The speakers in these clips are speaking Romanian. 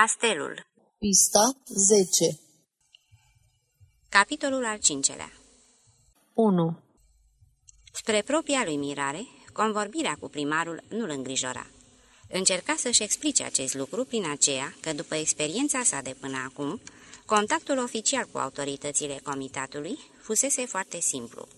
Castelul Pista 10 Capitolul al cincelea 1. Spre propria lui mirare, convorbirea cu primarul nu-l îngrijora. Încerca să-și explice acest lucru prin aceea că, după experiența sa de până acum, contactul oficial cu autoritățile comitatului fusese foarte simplu.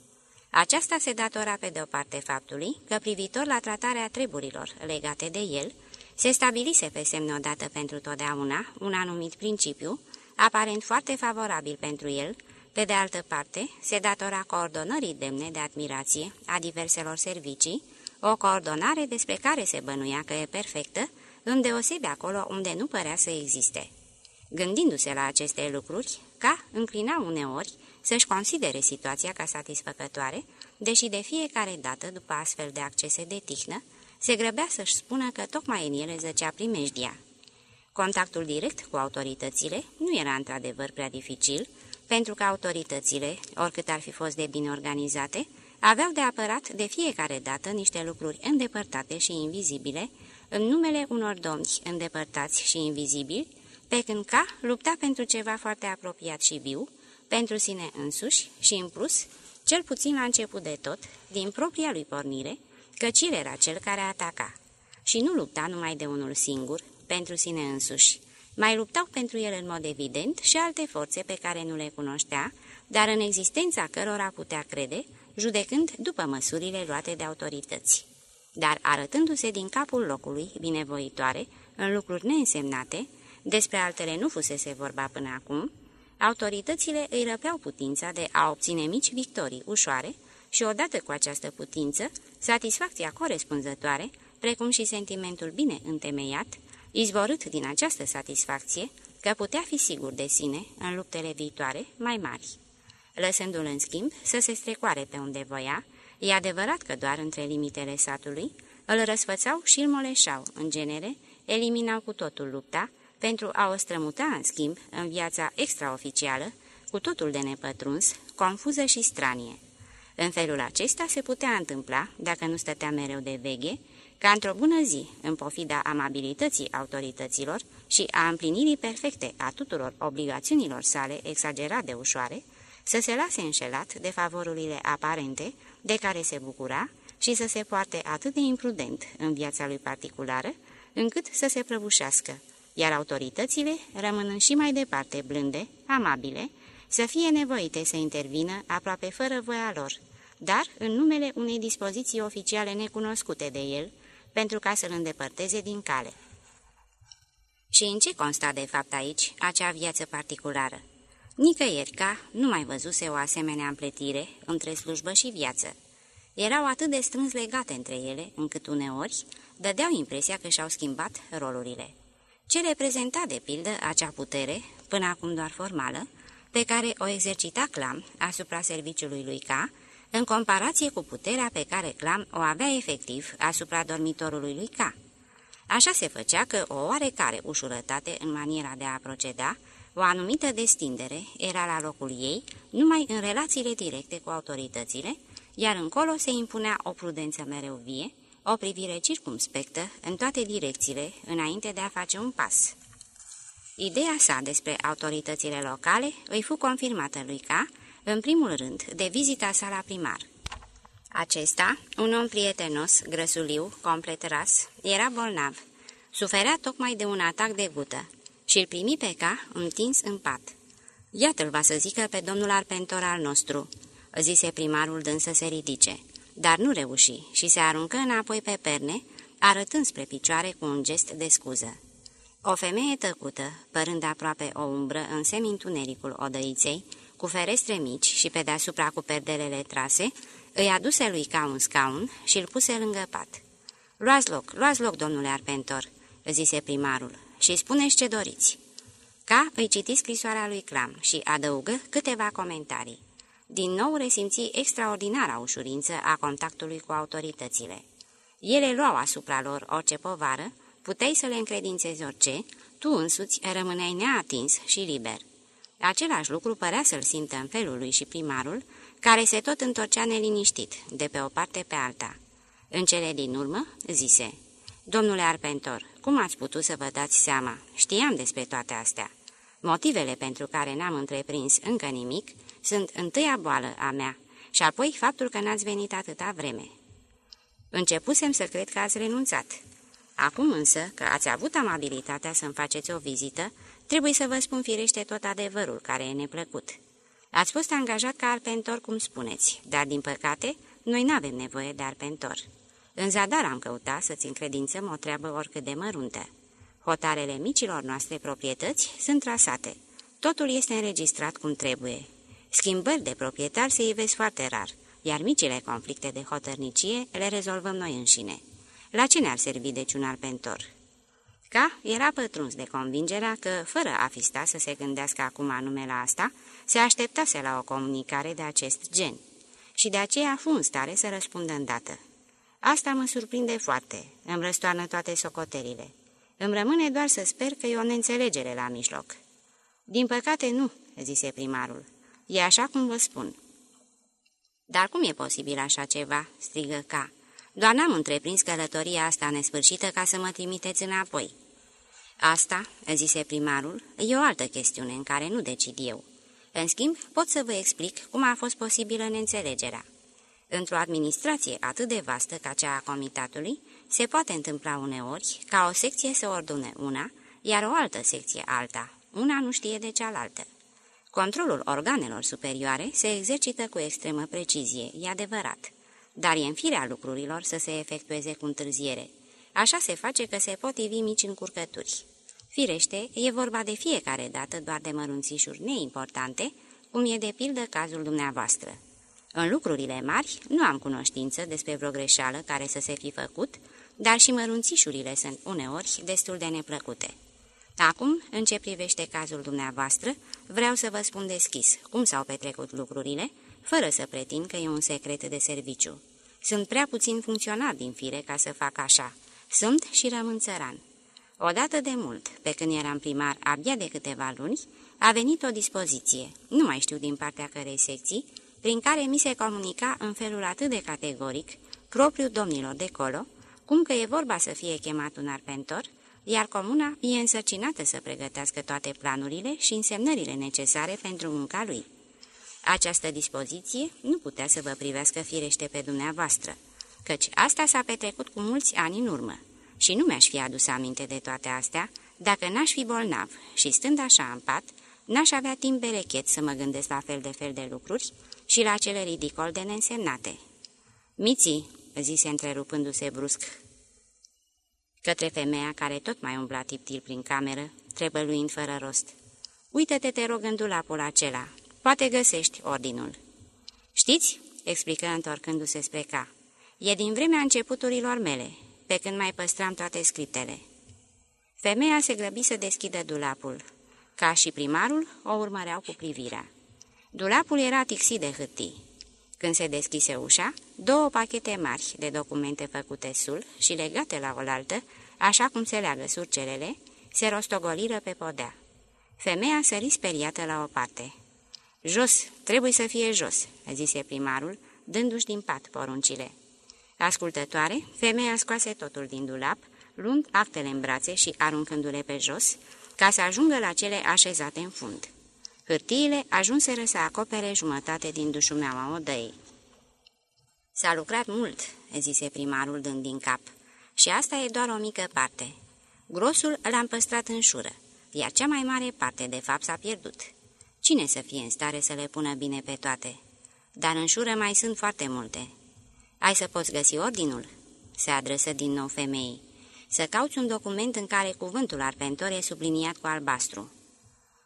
Aceasta se datora pe de o parte faptului că, privitor la tratarea treburilor legate de el, se stabilise pe semne odată pentru totdeauna un anumit principiu, aparent foarte favorabil pentru el, pe de altă parte, se datora coordonării demne de admirație a diverselor servicii, o coordonare despre care se bănuia că e perfectă, îndeosebi acolo unde nu părea să existe. Gândindu-se la aceste lucruri, ca înclina uneori să-și considere situația ca satisfăcătoare, deși de fiecare dată, după astfel de accese de tihnă, se grăbea să-și spună că tocmai în ele zăcea primejdia. Contactul direct cu autoritățile nu era într-adevăr prea dificil, pentru că autoritățile, oricât ar fi fost de bine organizate, aveau de apărat de fiecare dată niște lucruri îndepărtate și invizibile, în numele unor domni îndepărtați și invizibili, pe când ca lupta pentru ceva foarte apropiat și viu, pentru sine însuși și, în plus, cel puțin la început de tot, din propria lui pornire, căci el era cel care ataca. Și nu lupta numai de unul singur, pentru sine însuși. Mai luptau pentru el în mod evident și alte forțe pe care nu le cunoștea, dar în existența cărora putea crede, judecând după măsurile luate de autorități. Dar arătându-se din capul locului, binevoitoare, în lucruri neînsemnate, despre altele nu fusese vorba până acum, autoritățile îi răpeau putința de a obține mici victorii ușoare și odată cu această putință, satisfacția corespunzătoare, precum și sentimentul bine întemeiat, izvorât din această satisfacție, că putea fi sigur de sine în luptele viitoare mai mari. Lăsându-l în schimb să se strecoare pe unde voia, e adevărat că doar între limitele satului, îl răsfățau și îl moleșau, în genere, eliminau cu totul lupta, pentru a o strămuta, în schimb, în viața extraoficială, cu totul de nepătruns, confuză și stranie. În felul acesta se putea întâmpla, dacă nu stătea mereu de veghe, ca într-o bună zi, în pofida amabilității autorităților și a împlinirii perfecte a tuturor obligațiunilor sale exagerat de ușoare, să se lase înșelat de favorurile aparente de care se bucura și să se poarte atât de imprudent în viața lui particulară, încât să se prăbușească, iar autoritățile, rămânând și mai departe blânde, amabile, să fie nevoite să intervină aproape fără voia lor, dar în numele unei dispoziții oficiale necunoscute de el, pentru ca să-l îndepărteze din cale. Și în ce consta de fapt aici acea viață particulară? Nicăieri ca nu mai văzuse o asemenea împletire între slujbă și viață. Erau atât de strâns legate între ele, încât uneori dădeau impresia că și-au schimbat rolurile. Ce reprezenta, de pildă, acea putere, până acum doar formală, pe care o exercita Clam asupra serviciului lui K, în comparație cu puterea pe care Clam o avea efectiv asupra dormitorului lui K. Așa se făcea că o oarecare ușurătate în maniera de a proceda, o anumită destindere era la locul ei numai în relațiile directe cu autoritățile, iar încolo se impunea o prudență mereu vie, o privire circumspectă în toate direcțiile înainte de a face un pas. Ideea sa despre autoritățile locale îi fu confirmată lui K, în primul rând, de vizita sa la primar. Acesta, un om prietenos, grăsuliu, complet ras, era bolnav. Suferea tocmai de un atac de gută și îl primi pe ca întins în pat. Iată-l va să zică pe domnul arpentor al nostru, zise primarul dând să se ridice, dar nu reuși și se aruncă înapoi pe perne, arătând spre picioare cu un gest de scuză. O femeie tăcută, părând aproape o umbră în semintunericul odăiței, cu ferestre mici și pe deasupra cu perdelele trase, îi aduse lui ca un scaun și îl puse lângă pat. Luați loc, luați loc, domnule Arpentor," zise primarul, și spuneți ce doriți." Ca îi citi scrisoarea lui Clam și adăugă câteva comentarii. Din nou resimți extraordinara ușurință a contactului cu autoritățile. Ele luau asupra lor orice povară, puteai să le încredințezi orice, tu însuți rămâneai neatins și liber. Același lucru părea să-l simtă în felul lui și primarul, care se tot întorcea neliniștit, de pe o parte pe alta. În cele din urmă, zise, Domnule Arpentor, cum ați putut să vă dați seama? Știam despre toate astea. Motivele pentru care n-am întreprins încă nimic sunt întâia boală a mea și apoi faptul că n-ați venit atâta vreme. Începusem să cred că ați renunțat. Acum însă că ați avut amabilitatea să-mi faceți o vizită, trebuie să vă spun firește tot adevărul care e neplăcut. Ați fost angajat ca arpentor, cum spuneți, dar, din păcate, noi n-avem nevoie de arpentor. În zadar am căutat să-ți încredințăm o treabă oricât de măruntă. Hotarele micilor noastre proprietăți sunt trasate. Totul este înregistrat cum trebuie. Schimbări de proprietar se ivesc foarte rar, iar micile conflicte de hotărnicie le rezolvăm noi înșine. La ce ne-ar servi deci un arpentor? Ca era pătruns de convingerea că, fără a fi sta să se gândească acum anume la asta, se așteptase la o comunicare de acest gen și de aceea fu în stare să răspundă îndată. Asta mă surprinde foarte, îmi răstoarnă toate socotelile. Îmi rămâne doar să sper că e o neînțelegere la mijloc. Din păcate nu, zise primarul. E așa cum vă spun. Dar cum e posibil așa ceva?" strigă ca. Doar n-am întreprins călătoria asta nesfârșită ca să mă trimiteți înapoi." Asta," zise primarul, e o altă chestiune în care nu decid eu. În schimb, pot să vă explic cum a fost posibilă neînțelegerea. Într-o administrație atât de vastă ca cea a comitatului, se poate întâmpla uneori ca o secție să ordone una, iar o altă secție alta. Una nu știe de cealaltă. Controlul organelor superioare se exercită cu extremă precizie, e adevărat, dar e în firea lucrurilor să se efectueze cu întârziere. Așa se face că se pot ivi mici încurcături. Firește, e vorba de fiecare dată doar de mărunțișuri neimportante, cum e de pildă cazul dumneavoastră. În lucrurile mari nu am cunoștință despre vreo greșeală care să se fi făcut, dar și mărunțișurile sunt uneori destul de neplăcute. Acum, în ce privește cazul dumneavoastră, vreau să vă spun deschis cum s-au petrecut lucrurile, fără să pretind că e un secret de serviciu. Sunt prea puțin funcționar din fire ca să fac așa. Sunt și rămân țăran. Odată de mult, pe când eram primar abia de câteva luni, a venit o dispoziție, nu mai știu din partea cărei secții, prin care mi se comunica în felul atât de categoric, propriu domnilor de colo, cum că e vorba să fie chemat un arpentor, iar comuna e însărcinată să pregătească toate planurile și însemnările necesare pentru munca lui. Această dispoziție nu putea să vă privească firește pe dumneavoastră, căci asta s-a petrecut cu mulți ani în urmă și nu mi-aș fi adus aminte de toate astea dacă n-aș fi bolnav și stând așa în pat, n-aș avea timp berechet să mă gândesc la fel de fel de lucruri și la cele ridicol de neînsemnate. Miții, zise întrerupându-se brusc, către femeia care tot mai umbla tiptil prin cameră, trebăluind fără rost. Uită-te, te rog, în dulapul acela. Poate găsești ordinul. Știți?" explică întorcându-se spre ca. E din vremea începuturilor mele, pe când mai păstram toate scriptele." Femeia se grăbi să deschidă dulapul. Ca și primarul, o urmăreau cu privirea. Dulapul era tixit de hârtii. Când se deschise ușa, două pachete mari de documente făcute sul și legate la oaltă, așa cum se leagă surcelele, se rostogoliră pe podea. Femeia sări speriată la o parte. Jos, trebuie să fie jos," zise primarul, dându-și din pat poruncile. Ascultătoare, femeia scoase totul din dulap, luând actele în brațe și aruncându-le pe jos, ca să ajungă la cele așezate în fund. Hârtiile ajunseră să acopere jumătate din dușumeaua odăii. S-a lucrat mult," zise primarul dând din cap, și asta e doar o mică parte. Grosul l-am păstrat în șură, iar cea mai mare parte, de fapt, s-a pierdut. Cine să fie în stare să le pună bine pe toate? Dar în șură mai sunt foarte multe. Ai să poți găsi ordinul?" se adresă din nou femeii. Să cauți un document în care cuvântul arpentor e subliniat cu albastru."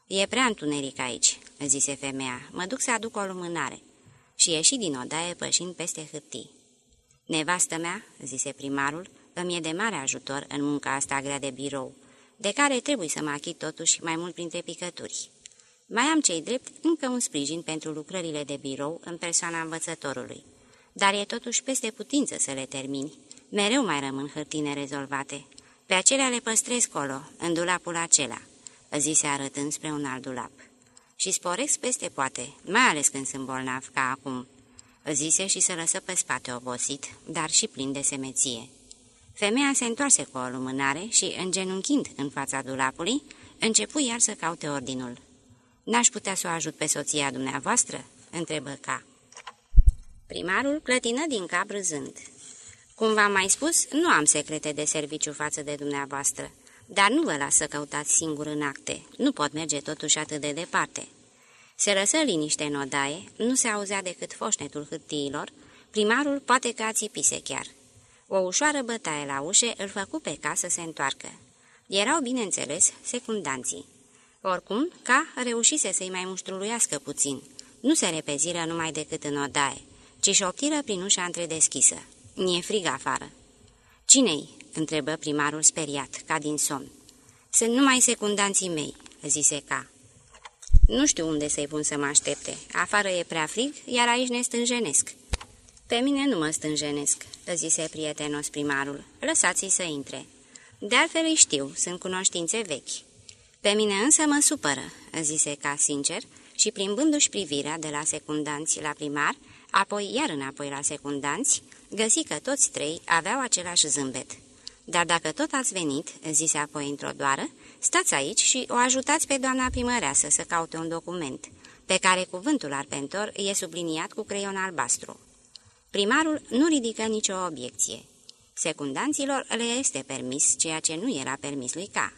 E prea întuneric aici," zise femeia. Mă duc să aduc o lumânare." Și ieși din odaie pășind peste hârtii. Nevastă mea," zise primarul, îmi e de mare ajutor în munca asta grea de birou, de care trebuie să mă achit totuși mai mult printre picături. Mai am cei drept încă un sprijin pentru lucrările de birou în persoana învățătorului, dar e totuși peste putință să le termini. Mereu mai rămân hârtine rezolvate. Pe acelea le păstrez colo, în dulapul acela zise arătând spre un alt dulap. Și sporesc peste poate, mai ales când sunt bolnav, ca acum, zise și se lăsă pe spate obosit, dar și plin de semeție. Femeia se întoarse cu o lumânare și, îngenunchind în fața dulapului, începu iar să caute ordinul. N-aș putea să o ajut pe soția dumneavoastră?" întrebă ca. Primarul clătină din cap râzând. Cum v-am mai spus, nu am secrete de serviciu față de dumneavoastră, dar nu vă las să căutați singur în acte. Nu pot merge totuși atât de departe." Se lăsă liniște în odaie, nu se auzea decât foșnetul hârtiilor, primarul poate că țipise chiar. O ușoară bătaie la ușe îl făcu pe ca să se întoarcă. Erau, bineînțeles, secundanții. Oricum, ca reușise să-i mai muștruluiască puțin. Nu se repeziră numai decât în odaie, ci șoptiră prin ușa întredeschisă. Nie frig afară. Cine-i?" întrebă primarul speriat, ca din somn. Sunt numai secundanții mei," zise ca. Nu știu unde să-i pun să mă aștepte. Afară e prea frig, iar aici ne stânjenesc." Pe mine nu mă stânjenesc," zise prietenos primarul. Lăsați-i să intre." De altfel îi știu, sunt cunoștințe vechi." Pe mine însă mă supără," zise ca sincer, și plimbându-și privirea de la secundanți la primar, apoi iar înapoi la secundanți, găsi că toți trei aveau același zâmbet. Dar dacă tot ați venit," zise apoi într-o doară, stați aici și o ajutați pe doamna primăreasă să caute un document, pe care cuvântul arpentor e subliniat cu creion albastru." Primarul nu ridică nicio obiecție. Secundanților le este permis ceea ce nu era permis lui Ca.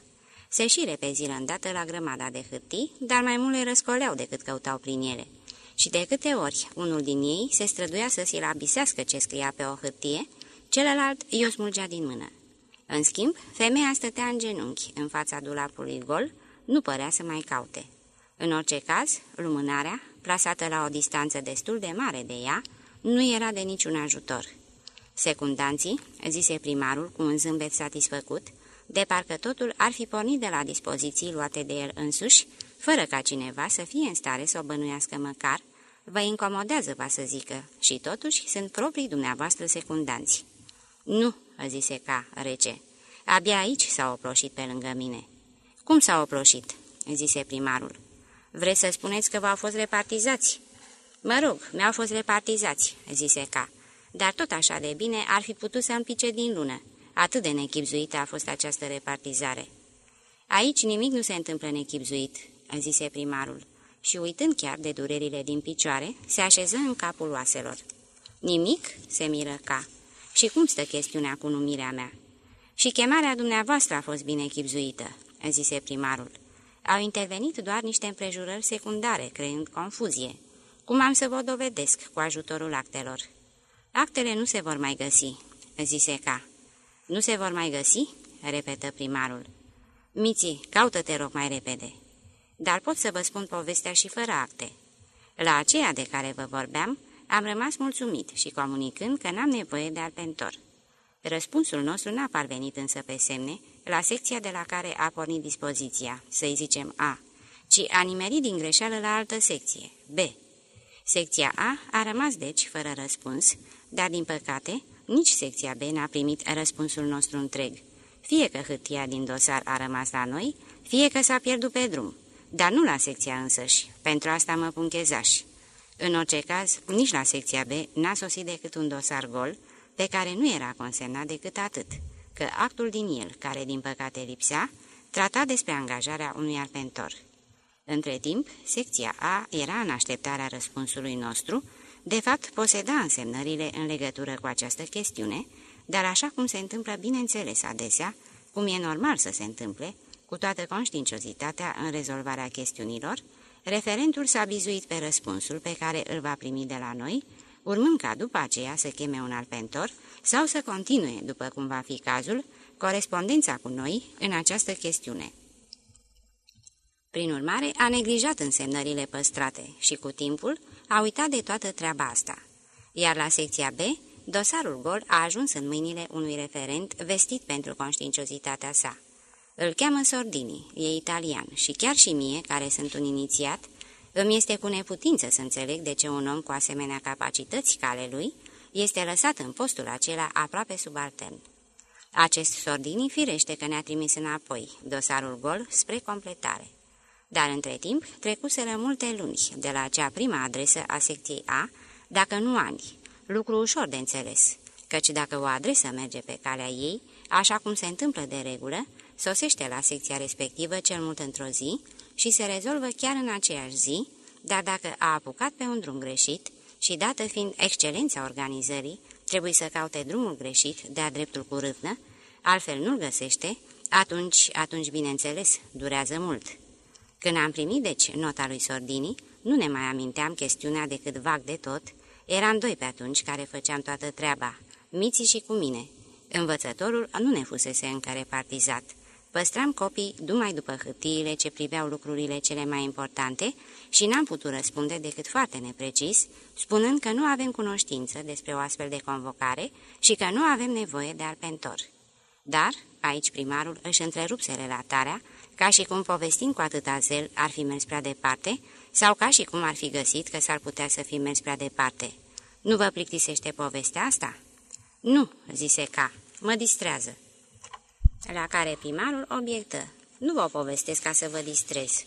Se și repeziră îndată la grămada de hârtii, dar mai mult le răscoleau decât căutau prin ele. Și de câte ori unul din ei se străduia să si-l abisească ce scria pe o hârtie, celălalt i-o smulgea din mână. În schimb, femeia stătea în genunchi, în fața dulapului gol, nu părea să mai caute. În orice caz, lumânarea, plasată la o distanță destul de mare de ea, nu era de niciun ajutor. Secundanții, zise primarul cu un zâmbet satisfăcut, de parcă totul ar fi pornit de la dispoziții luate de el însuși, fără ca cineva să fie în stare să o bănuiască măcar, vă incomodează, va să zică, și totuși sunt proprii dumneavoastră secundanți. Nu, zise ca rece, abia aici s-au oploșit pe lângă mine. Cum s-au oploșit? zise primarul. Vreți să spuneți că v-au fost repartizați? Mă rog, mi-au fost repartizați, zise ca, dar tot așa de bine ar fi putut să împice din lună. Atât de nechipzuită a fost această repartizare. Aici nimic nu se întâmplă nechipzuit, zise primarul, și uitând chiar de durerile din picioare, se așeză în capul oaselor. Nimic? se miră ca. Și cum stă chestiunea cu numirea mea? Și chemarea dumneavoastră a fost bine chipzuită, zise primarul. Au intervenit doar niște împrejurări secundare, creând confuzie. Cum am să vă dovedesc cu ajutorul actelor? Actele nu se vor mai găsi, zise ca. Nu se vor mai găsi? repetă primarul. Miții, caută-te rog mai repede. Dar pot să vă spun povestea și fără acte. La aceea de care vă vorbeam, am rămas mulțumit și comunicând că n-am nevoie de alpentor. Răspunsul nostru n-a parvenit însă pe semne la secția de la care a pornit dispoziția, să-i zicem A, ci a nimerit din greșeală la altă secție, B. Secția A a rămas deci fără răspuns, dar din păcate nici secția B n-a primit răspunsul nostru întreg. Fie că hârtia din dosar a rămas la noi, fie că s-a pierdut pe drum, dar nu la secția însăși, pentru asta mă pun chezaș. În orice caz, nici la secția B n-a sosit decât un dosar gol, pe care nu era consemnat decât atât, că actul din el, care din păcate lipsea, trata despre angajarea unui arpentor. Între timp, secția A era în așteptarea răspunsului nostru, de fapt poseda însemnările în legătură cu această chestiune, dar așa cum se întâmplă bineînțeles adesea, cum e normal să se întâmple, cu toată conștiinciozitatea în rezolvarea chestiunilor, referentul s-a bizuit pe răspunsul pe care îl va primi de la noi, urmând ca după aceea să cheme un alpentor sau să continue, după cum va fi cazul, corespondența cu noi în această chestiune. Prin urmare, a neglijat însemnările păstrate și, cu timpul, a uitat de toată treaba asta. Iar la secția B, dosarul gol a ajuns în mâinile unui referent vestit pentru conștiinciozitatea sa. Îl cheamă Sordini, e italian și chiar și mie, care sunt un inițiat, îmi este cu neputință să înțeleg de ce un om cu asemenea capacități ca ale lui este lăsat în postul acela aproape subaltern. Acest Sordini firește că ne-a trimis înapoi dosarul gol spre completare. Dar între timp trecuseră multe luni de la acea prima adresă a secției A, dacă nu ani, lucru ușor de înțeles, căci dacă o adresă merge pe calea ei, așa cum se întâmplă de regulă, sosește la secția respectivă cel mult într-o zi și se rezolvă chiar în aceeași zi, dar dacă a apucat pe un drum greșit și dată fiind excelența organizării, trebuie să caute drumul greșit, de-a dreptul cu râvnă, altfel nu-l găsește, atunci, atunci, bineînțeles, durează mult. Când am primit, deci, nota lui Sordini, nu ne mai aminteam chestiunea decât vag de tot, eram doi pe atunci care făceam toată treaba, miții și cu mine. Învățătorul nu ne fusese încă repartizat. Păstram copii numai după hârtiile ce priveau lucrurile cele mai importante și n-am putut răspunde decât foarte neprecis, spunând că nu avem cunoștință despre o astfel de convocare și că nu avem nevoie de alpentor. Dar, aici primarul își întrerupse relatarea, ca și cum povestind cu atâta zel ar fi mers prea departe, sau ca și cum ar fi găsit că s-ar putea să fi mers prea departe. Nu vă plictisește povestea asta?" Nu," zise ca, mă distrează." La care primarul obiectă, nu vă povestesc ca să vă distrez."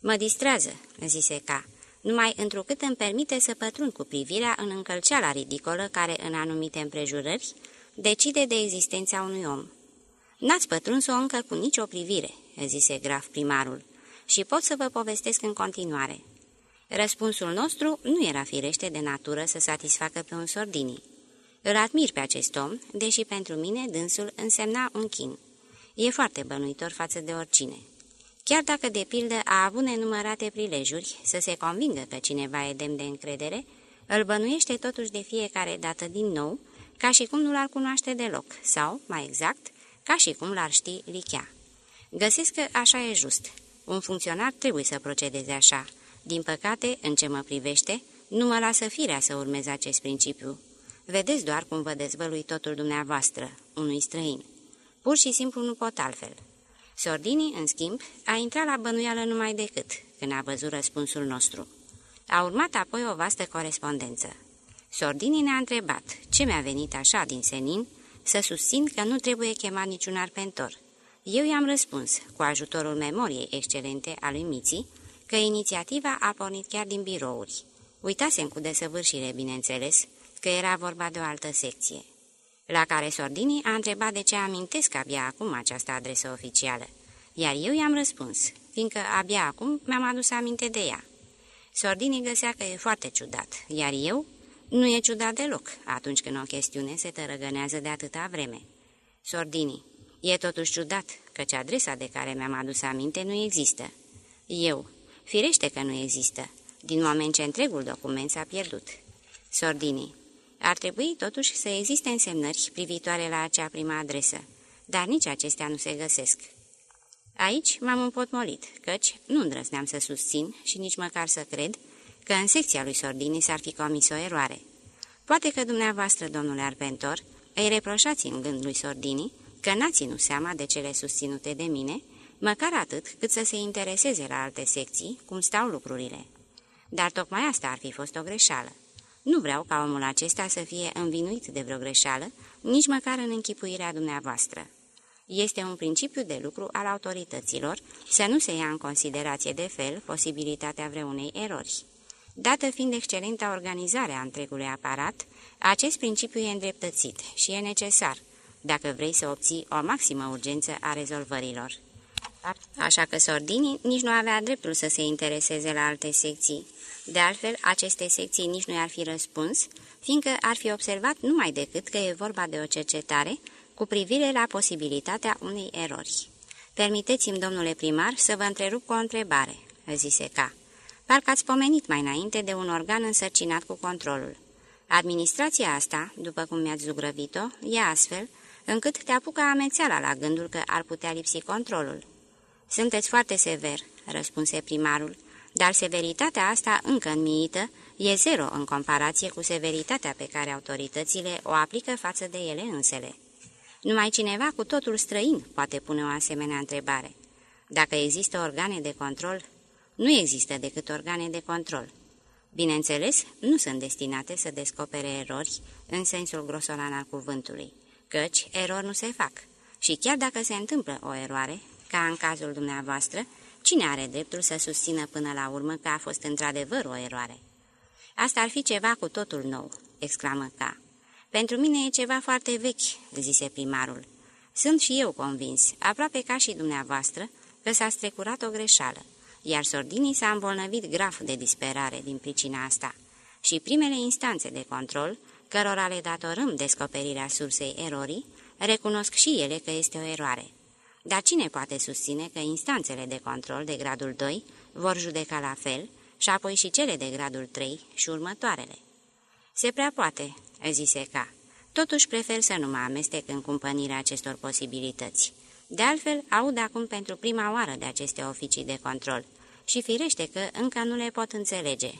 Mă distrează," zise ca, numai întrucât îmi permite să pătrund cu privirea în încălceala ridicolă care, în anumite împrejurări, decide de existența unui om. N-ați pătruns-o încă cu nicio privire," zise graf primarul, și pot să vă povestesc în continuare. Răspunsul nostru nu era firește de natură să satisfacă pe un sordini. Îl admir pe acest om, deși pentru mine dânsul însemna un chin. E foarte bănuitor față de oricine. Chiar dacă, de pildă, a avut nenumărate prilejuri să se convingă că cineva e demn de încredere, îl bănuiește totuși de fiecare dată din nou, ca și cum nu l-ar cunoaște deloc, sau, mai exact, ca și cum l-ar ști lichea. Găsesc că așa e just. Un funcționar trebuie să procedeze așa. Din păcate, în ce mă privește, nu mă lasă firea să urmez acest principiu. Vedeți doar cum vă dezvălui totul dumneavoastră, unui străin. Pur și simplu nu pot altfel. Sordini, în schimb, a intrat la bănuială numai decât, când a văzut răspunsul nostru. A urmat apoi o vastă corespondență. Sordini ne-a întrebat ce mi-a venit așa din senin să susțin că nu trebuie chemat niciun arpentor. Eu i-am răspuns, cu ajutorul memoriei excelente a lui Miții, că inițiativa a pornit chiar din birouri. Uitasem cu desăvârșire, bineînțeles, că era vorba de o altă secție. La care Sordini a întrebat de ce amintesc abia acum această adresă oficială, iar eu i-am răspuns, fiindcă abia acum mi-am adus aminte de ea. Sordini găsea că e foarte ciudat, iar eu nu e ciudat deloc atunci când o chestiune se tărăgănează de atâta vreme. Sordini, e totuși ciudat, căci adresa de care mi-am adus aminte nu există. Eu, firește că nu există, din moment ce întregul document s-a pierdut. Sordini, ar trebui totuși să existe însemnări privitoare la acea prima adresă, dar nici acestea nu se găsesc. Aici m-am împotmolit, căci nu îndrăzneam să susțin și nici măcar să cred că în secția lui Sordini s-ar fi comis o eroare. Poate că dumneavoastră, domnule Arpentor, îi reproșați în gând lui Sordini că n-a ținut seama de cele susținute de mine, măcar atât cât să se intereseze la alte secții cum stau lucrurile. Dar tocmai asta ar fi fost o greșeală. Nu vreau ca omul acesta să fie învinuit de vreo greșeală, nici măcar în închipuirea dumneavoastră. Este un principiu de lucru al autorităților să nu se ia în considerație de fel posibilitatea vreunei erori. Dată fiind excelenta organizare a întregului aparat, acest principiu e îndreptățit și e necesar, dacă vrei să obții o maximă urgență a rezolvărilor. Așa că Sordini nici nu avea dreptul să se intereseze la alte secții. De altfel, aceste secții nici nu i-ar fi răspuns, fiindcă ar fi observat numai decât că e vorba de o cercetare cu privire la posibilitatea unei erori. Permiteți-mi, domnule primar, să vă întrerup cu o întrebare," zise K. Parcă ați pomenit mai înainte de un organ însărcinat cu controlul. Administrația asta, după cum mi-ați zugrăvit-o, e astfel, încât te apucă amețeala la gândul că ar putea lipsi controlul. Sunteți foarte sever," răspunse primarul, dar severitatea asta încă înmiită e zero în comparație cu severitatea pe care autoritățile o aplică față de ele însele. Numai cineva cu totul străin poate pune o asemenea întrebare. Dacă există organe de control, nu există decât organe de control. Bineînțeles, nu sunt destinate să descopere erori în sensul grosolan al cuvântului, căci erori nu se fac. Și chiar dacă se întâmplă o eroare, ca în cazul dumneavoastră, cine are dreptul să susțină până la urmă că a fost într-adevăr o eroare? Asta ar fi ceva cu totul nou, exclamă Ca. Pentru mine e ceva foarte vechi," zise primarul. Sunt și eu convins, aproape ca și dumneavoastră, că s-a strecurat o greșeală, iar Sordini s-a îmbolnăvit grav de disperare din pricina asta. Și primele instanțe de control, cărora le datorăm descoperirea sursei erorii, recunosc și ele că este o eroare. Dar cine poate susține că instanțele de control de gradul 2 vor judeca la fel și apoi și cele de gradul 3 și următoarele? Se prea poate, zise K. Totuși prefer să nu mă amestec în cumpănirea acestor posibilități. De altfel, aud acum pentru prima oară de aceste oficii de control și firește că încă nu le pot înțelege.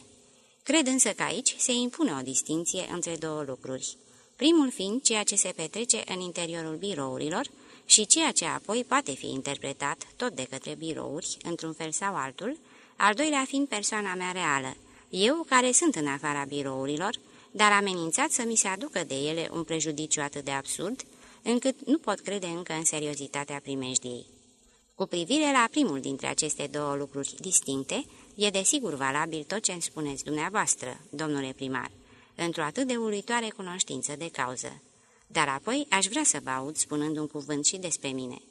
Cred însă că aici se impune o distinție între două lucruri. Primul fiind ceea ce se petrece în interiorul birourilor și ceea ce apoi poate fi interpretat tot de către birouri, într-un fel sau altul, al doilea fiind persoana mea reală, eu care sunt în afara birourilor, dar amenințat să mi se aducă de ele un prejudiciu atât de absurd, încât nu pot crede încă în seriozitatea primejdiei. Cu privire la primul dintre aceste două lucruri distincte, e desigur valabil tot ce îmi spuneți dumneavoastră, domnule primar, într-o atât de uluitoare cunoștință de cauză. Dar apoi aș vrea să vă aud spunând un cuvânt și despre mine.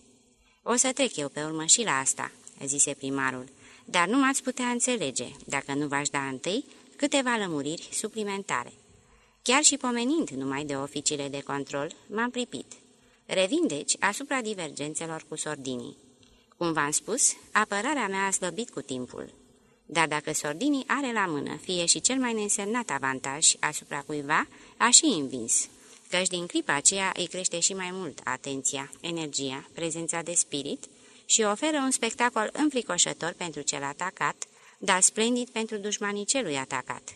O să trec eu pe urmă și la asta, zise primarul, dar nu m-ați putea înțelege, dacă nu v-aș da întâi câteva lămuriri suplimentare. Chiar și pomenind numai de oficiile de control, m-am pripit. Revin deci asupra divergențelor cu sordinii. Cum v-am spus, apărarea mea a slăbit cu timpul. Dar dacă sordinii are la mână, fie și cel mai neînsemnat avantaj asupra cuiva, a și învins, căci din clipa aceea îi crește și mai mult atenția, energia, prezența de spirit și oferă un spectacol înfricoșător pentru cel atacat, dar splendid pentru dușmanii celui atacat.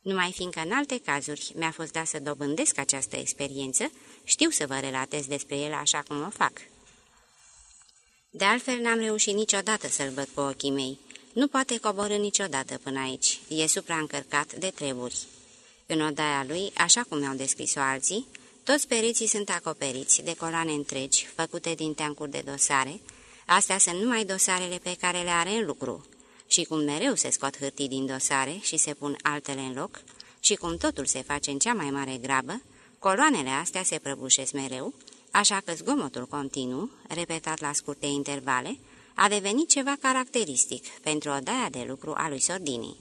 Numai fiindcă în alte cazuri mi-a fost dat să dobândesc această experiență, știu să vă relatez despre ele așa cum o fac. De altfel, n-am reușit niciodată să-l văd cu ochii mei. Nu poate coborâ niciodată până aici. E supraîncărcat de treburi. În odaia lui, așa cum mi-au descris-o alții, toți pereții sunt acoperiți de coloane întregi, făcute din teancuri de dosare. Astea sunt numai dosarele pe care le are în lucru și cum mereu se scot hârtii din dosare și se pun altele în loc, și cum totul se face în cea mai mare grabă, coloanele astea se prăbușesc mereu, așa că zgomotul continuu, repetat la scurte intervale, a devenit ceva caracteristic pentru odaia de lucru a lui Sordini.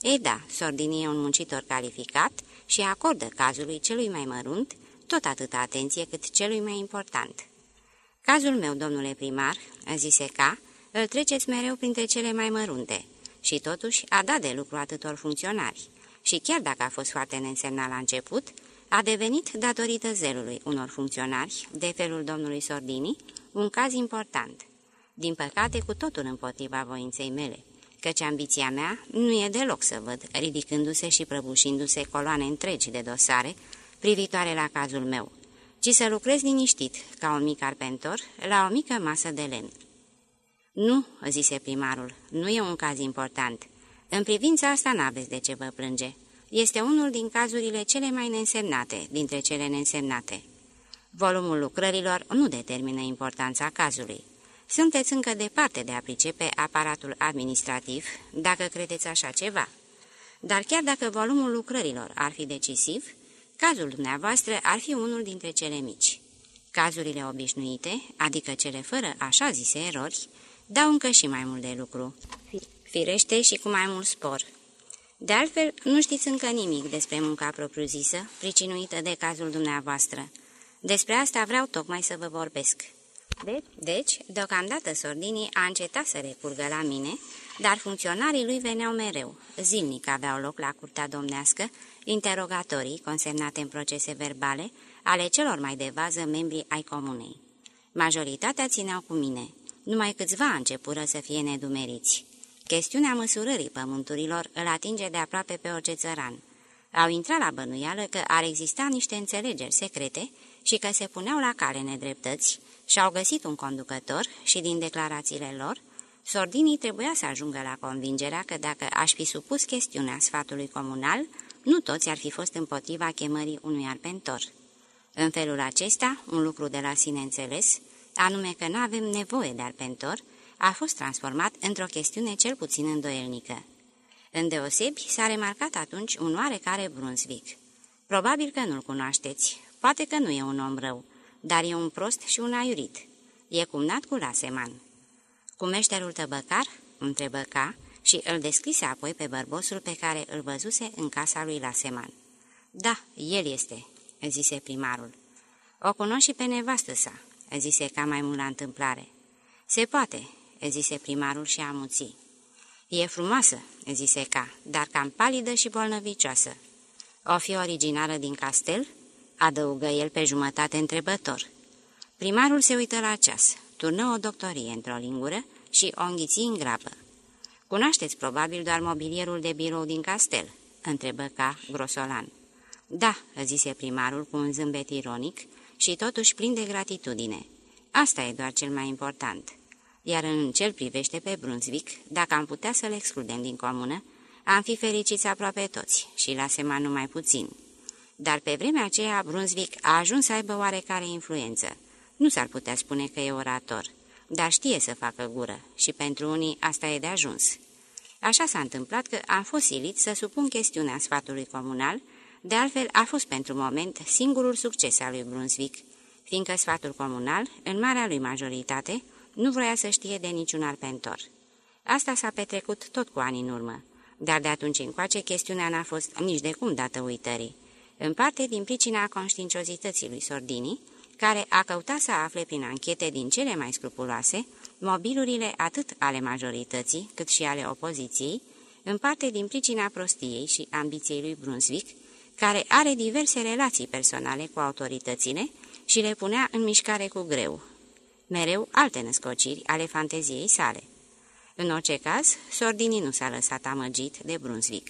Ei da, Sordini e un muncitor calificat și acordă cazului celui mai mărunt tot atâta atenție cât celui mai important. Cazul meu, domnule primar, zise ca, îl treceți mereu printre cele mai mărunte și totuși a dat de lucru atâtor funcționari și chiar dacă a fost foarte neînsemnat la început, a devenit, datorită zelului unor funcționari, de felul domnului Sordini, un caz important. Din păcate, cu totul împotriva voinței mele, căci ambiția mea nu e deloc să văd, ridicându-se și prăbușindu-se coloane întregi de dosare privitoare la cazul meu, ci să lucrez liniștit, ca un mic arpentor, la o mică masă de lemn. Nu," zise primarul, nu e un caz important. În privința asta n-aveți de ce vă plânge. Este unul din cazurile cele mai neînsemnate dintre cele neînsemnate. Volumul lucrărilor nu determină importanța cazului. Sunteți încă departe de a pricepe aparatul administrativ, dacă credeți așa ceva. Dar chiar dacă volumul lucrărilor ar fi decisiv, cazul dumneavoastră ar fi unul dintre cele mici. Cazurile obișnuite, adică cele fără așa zise erori, dau încă și mai mult de lucru. Firește și cu mai mult spor. De altfel, nu știți încă nimic despre munca propriu-zisă, pricinuită de cazul dumneavoastră. Despre asta vreau tocmai să vă vorbesc. Deci, deci deocamdată Sordini a încetat să recurgă la mine, dar funcționarii lui veneau mereu. Zilnic aveau loc la curtea domnească interogatorii consemnate în procese verbale ale celor mai de vază membri ai comunei. Majoritatea țineau cu mine. Numai câțiva începură să fie nedumeriți. Chestiunea măsurării pământurilor îl atinge de aproape pe orice țăran. Au intrat la bănuială că ar exista niște înțelegeri secrete și că se puneau la cale nedreptăți și au găsit un conducător și din declarațiile lor, Sordinii trebuia să ajungă la convingerea că dacă aș fi supus chestiunea sfatului comunal, nu toți ar fi fost împotriva chemării unui arpentor. În felul acesta, un lucru de la sine înțeles, anume că nu avem nevoie de arpentor, a fost transformat într-o chestiune cel puțin îndoielnică. Îndeosebi s-a remarcat atunci un oarecare Brunswick. Probabil că nu-l cunoașteți, poate că nu e un om rău, dar e un prost și un aiurit. E cumnat cu Laseman. Cu meșterul tăbăcar?" întrebă ca și îl descrise apoi pe bărbosul pe care îl văzuse în casa lui Laseman. Da, el este," zise primarul. O cunosc și pe nevastă sa," zise ca mai mult la întâmplare. Se poate," zise primarul și amuții. E frumoasă," zise ca, dar cam palidă și bolnăvicioasă. O fi originară din castel?" Adăugă el pe jumătate întrebător. Primarul se uită la ceas, turnă o doctorie într-o lingură și o înghiți în grabă. Cunoașteți probabil doar mobilierul de birou din castel?" întrebă ca grosolan. Da," zise primarul cu un zâmbet ironic și totuși plin de gratitudine. Asta e doar cel mai important." Iar în cel privește pe Brunswick, dacă am putea să-l excludem din comună, am fi fericiți aproape toți și la sema numai puțin. Dar pe vremea aceea Brunswick a ajuns să aibă oarecare influență. Nu s-ar putea spune că e orator, dar știe să facă gură și pentru unii asta e de ajuns. Așa s-a întâmplat că am fost silit să supun chestiunea sfatului comunal, de altfel a fost pentru moment singurul succes al lui Brunswick, fiindcă sfatul comunal, în marea lui majoritate, nu vroia să știe de niciun arpentor. Asta s-a petrecut tot cu ani în urmă, dar de atunci încoace chestiunea n-a fost nici de cum dată uitării, în parte din pricina conștiinciozității lui Sordini, care a căutat să afle prin anchete din cele mai scrupuloase mobilurile atât ale majorității cât și ale opoziției, în parte din pricina prostiei și ambiției lui Brunswick, care are diverse relații personale cu autoritățile și le punea în mișcare cu greu. Mereu alte născociri ale fanteziei sale. În orice caz, Sordini nu s-a lăsat amăgit de Brunswick.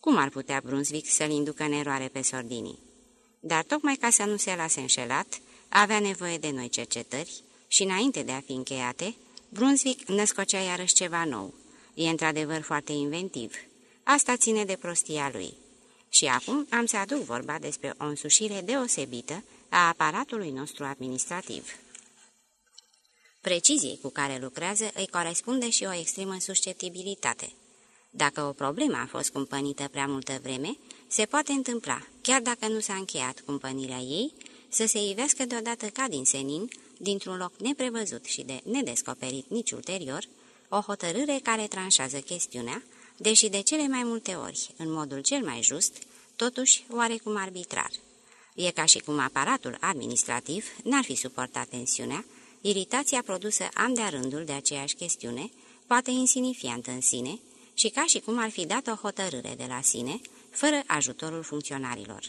Cum ar putea Brunswick să-l inducă în eroare pe Sordini? Dar tocmai ca să nu se lase înșelat, avea nevoie de noi cercetări și, înainte de a fi încheiate, Brunswick născocea iarăși ceva nou. E într-adevăr foarte inventiv. Asta ține de prostia lui. Și acum am să aduc vorba despre o însușire deosebită a aparatului nostru administrativ. Preciziei cu care lucrează îi corespunde și o extremă susceptibilitate. Dacă o problemă a fost cumpănită prea multă vreme, se poate întâmpla, chiar dacă nu s-a încheiat cumpănirea ei, să se ivească deodată ca din senin, dintr-un loc neprevăzut și de nedescoperit nici ulterior, o hotărâre care tranșează chestiunea, deși de cele mai multe ori, în modul cel mai just, totuși oarecum arbitrar. E ca și cum aparatul administrativ n-ar fi suportat tensiunea, iritația produsă am de rândul de aceeași chestiune, poate insignifiantă în sine, și ca și cum ar fi dat o hotărâre de la sine, fără ajutorul funcționarilor.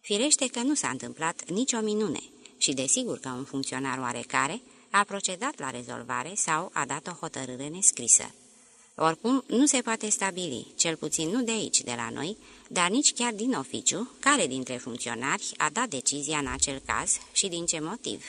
Firește că nu s-a întâmplat nicio minune și desigur că un funcționar oarecare a procedat la rezolvare sau a dat o hotărâre nescrisă. Oricum, nu se poate stabili, cel puțin nu de aici, de la noi, dar nici chiar din oficiu, care dintre funcționari a dat decizia în acel caz și din ce motiv.